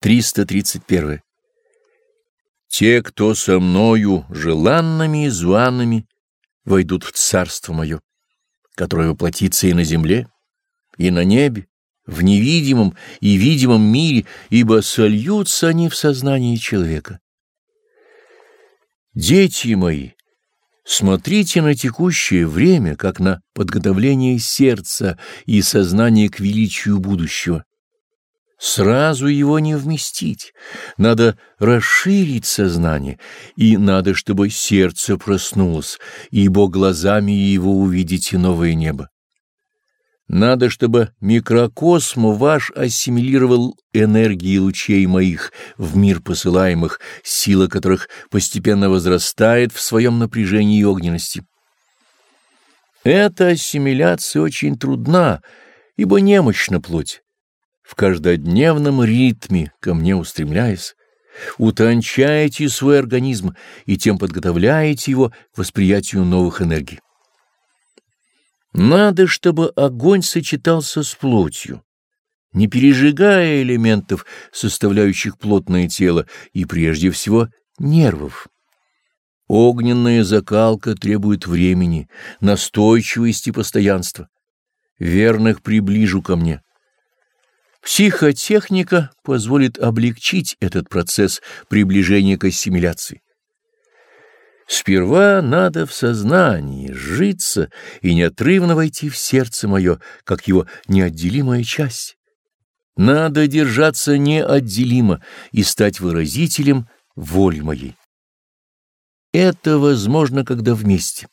331. Те, кто со мною, желанными и званными, войдут в царство мое, которое воплотится и на земле, и на небе, в невидимом и видимом мире, ибо сольются они в сознании человека. Дети мои, смотрите на текущее время, как на подготовление сердца и сознания к величию будущего Сразу его не вместить, надо расширить сознание, и надо, чтобы сердце проснулось, ибо глазами его увидите новое небо. Надо, чтобы микрокосм ваш ассимилировал энергии лучей моих в мир посылаемых, сила которых постепенно возрастает в своем напряжении и огненности. Эта ассимиляция очень трудна, ибо немощна плоть в каждодневном ритме ко мне устремляясь, утончаете свой организм и тем подготовляете его к восприятию новых энергий. Надо, чтобы огонь сочетался с плотью, не пережигая элементов, составляющих плотное тело, и прежде всего нервов. Огненная закалка требует времени, настойчивости и постоянства. Верных приближу ко мне Психотехника позволит облегчить этот процесс приближения к ассимиляции. Сперва надо в сознании житься и неотрывно войти в сердце мое, как его неотделимая часть. Надо держаться неотделимо и стать выразителем воли моей. Это возможно, когда вместе.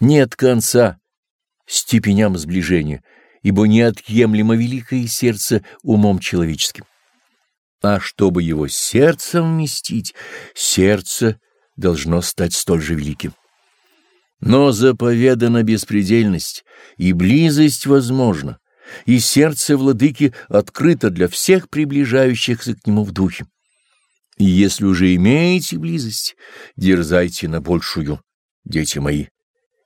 Нет конца степеням сближения — ибо неотъемлемо великое сердце умом человеческим. А чтобы его сердцем вместить, сердце должно стать столь же великим. Но заповедана беспредельность, и близость возможна, и сердце владыки открыто для всех приближающихся к нему в духе. И если уже имеете близость, дерзайте на большую, дети мои.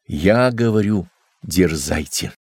Я говорю, дерзайте.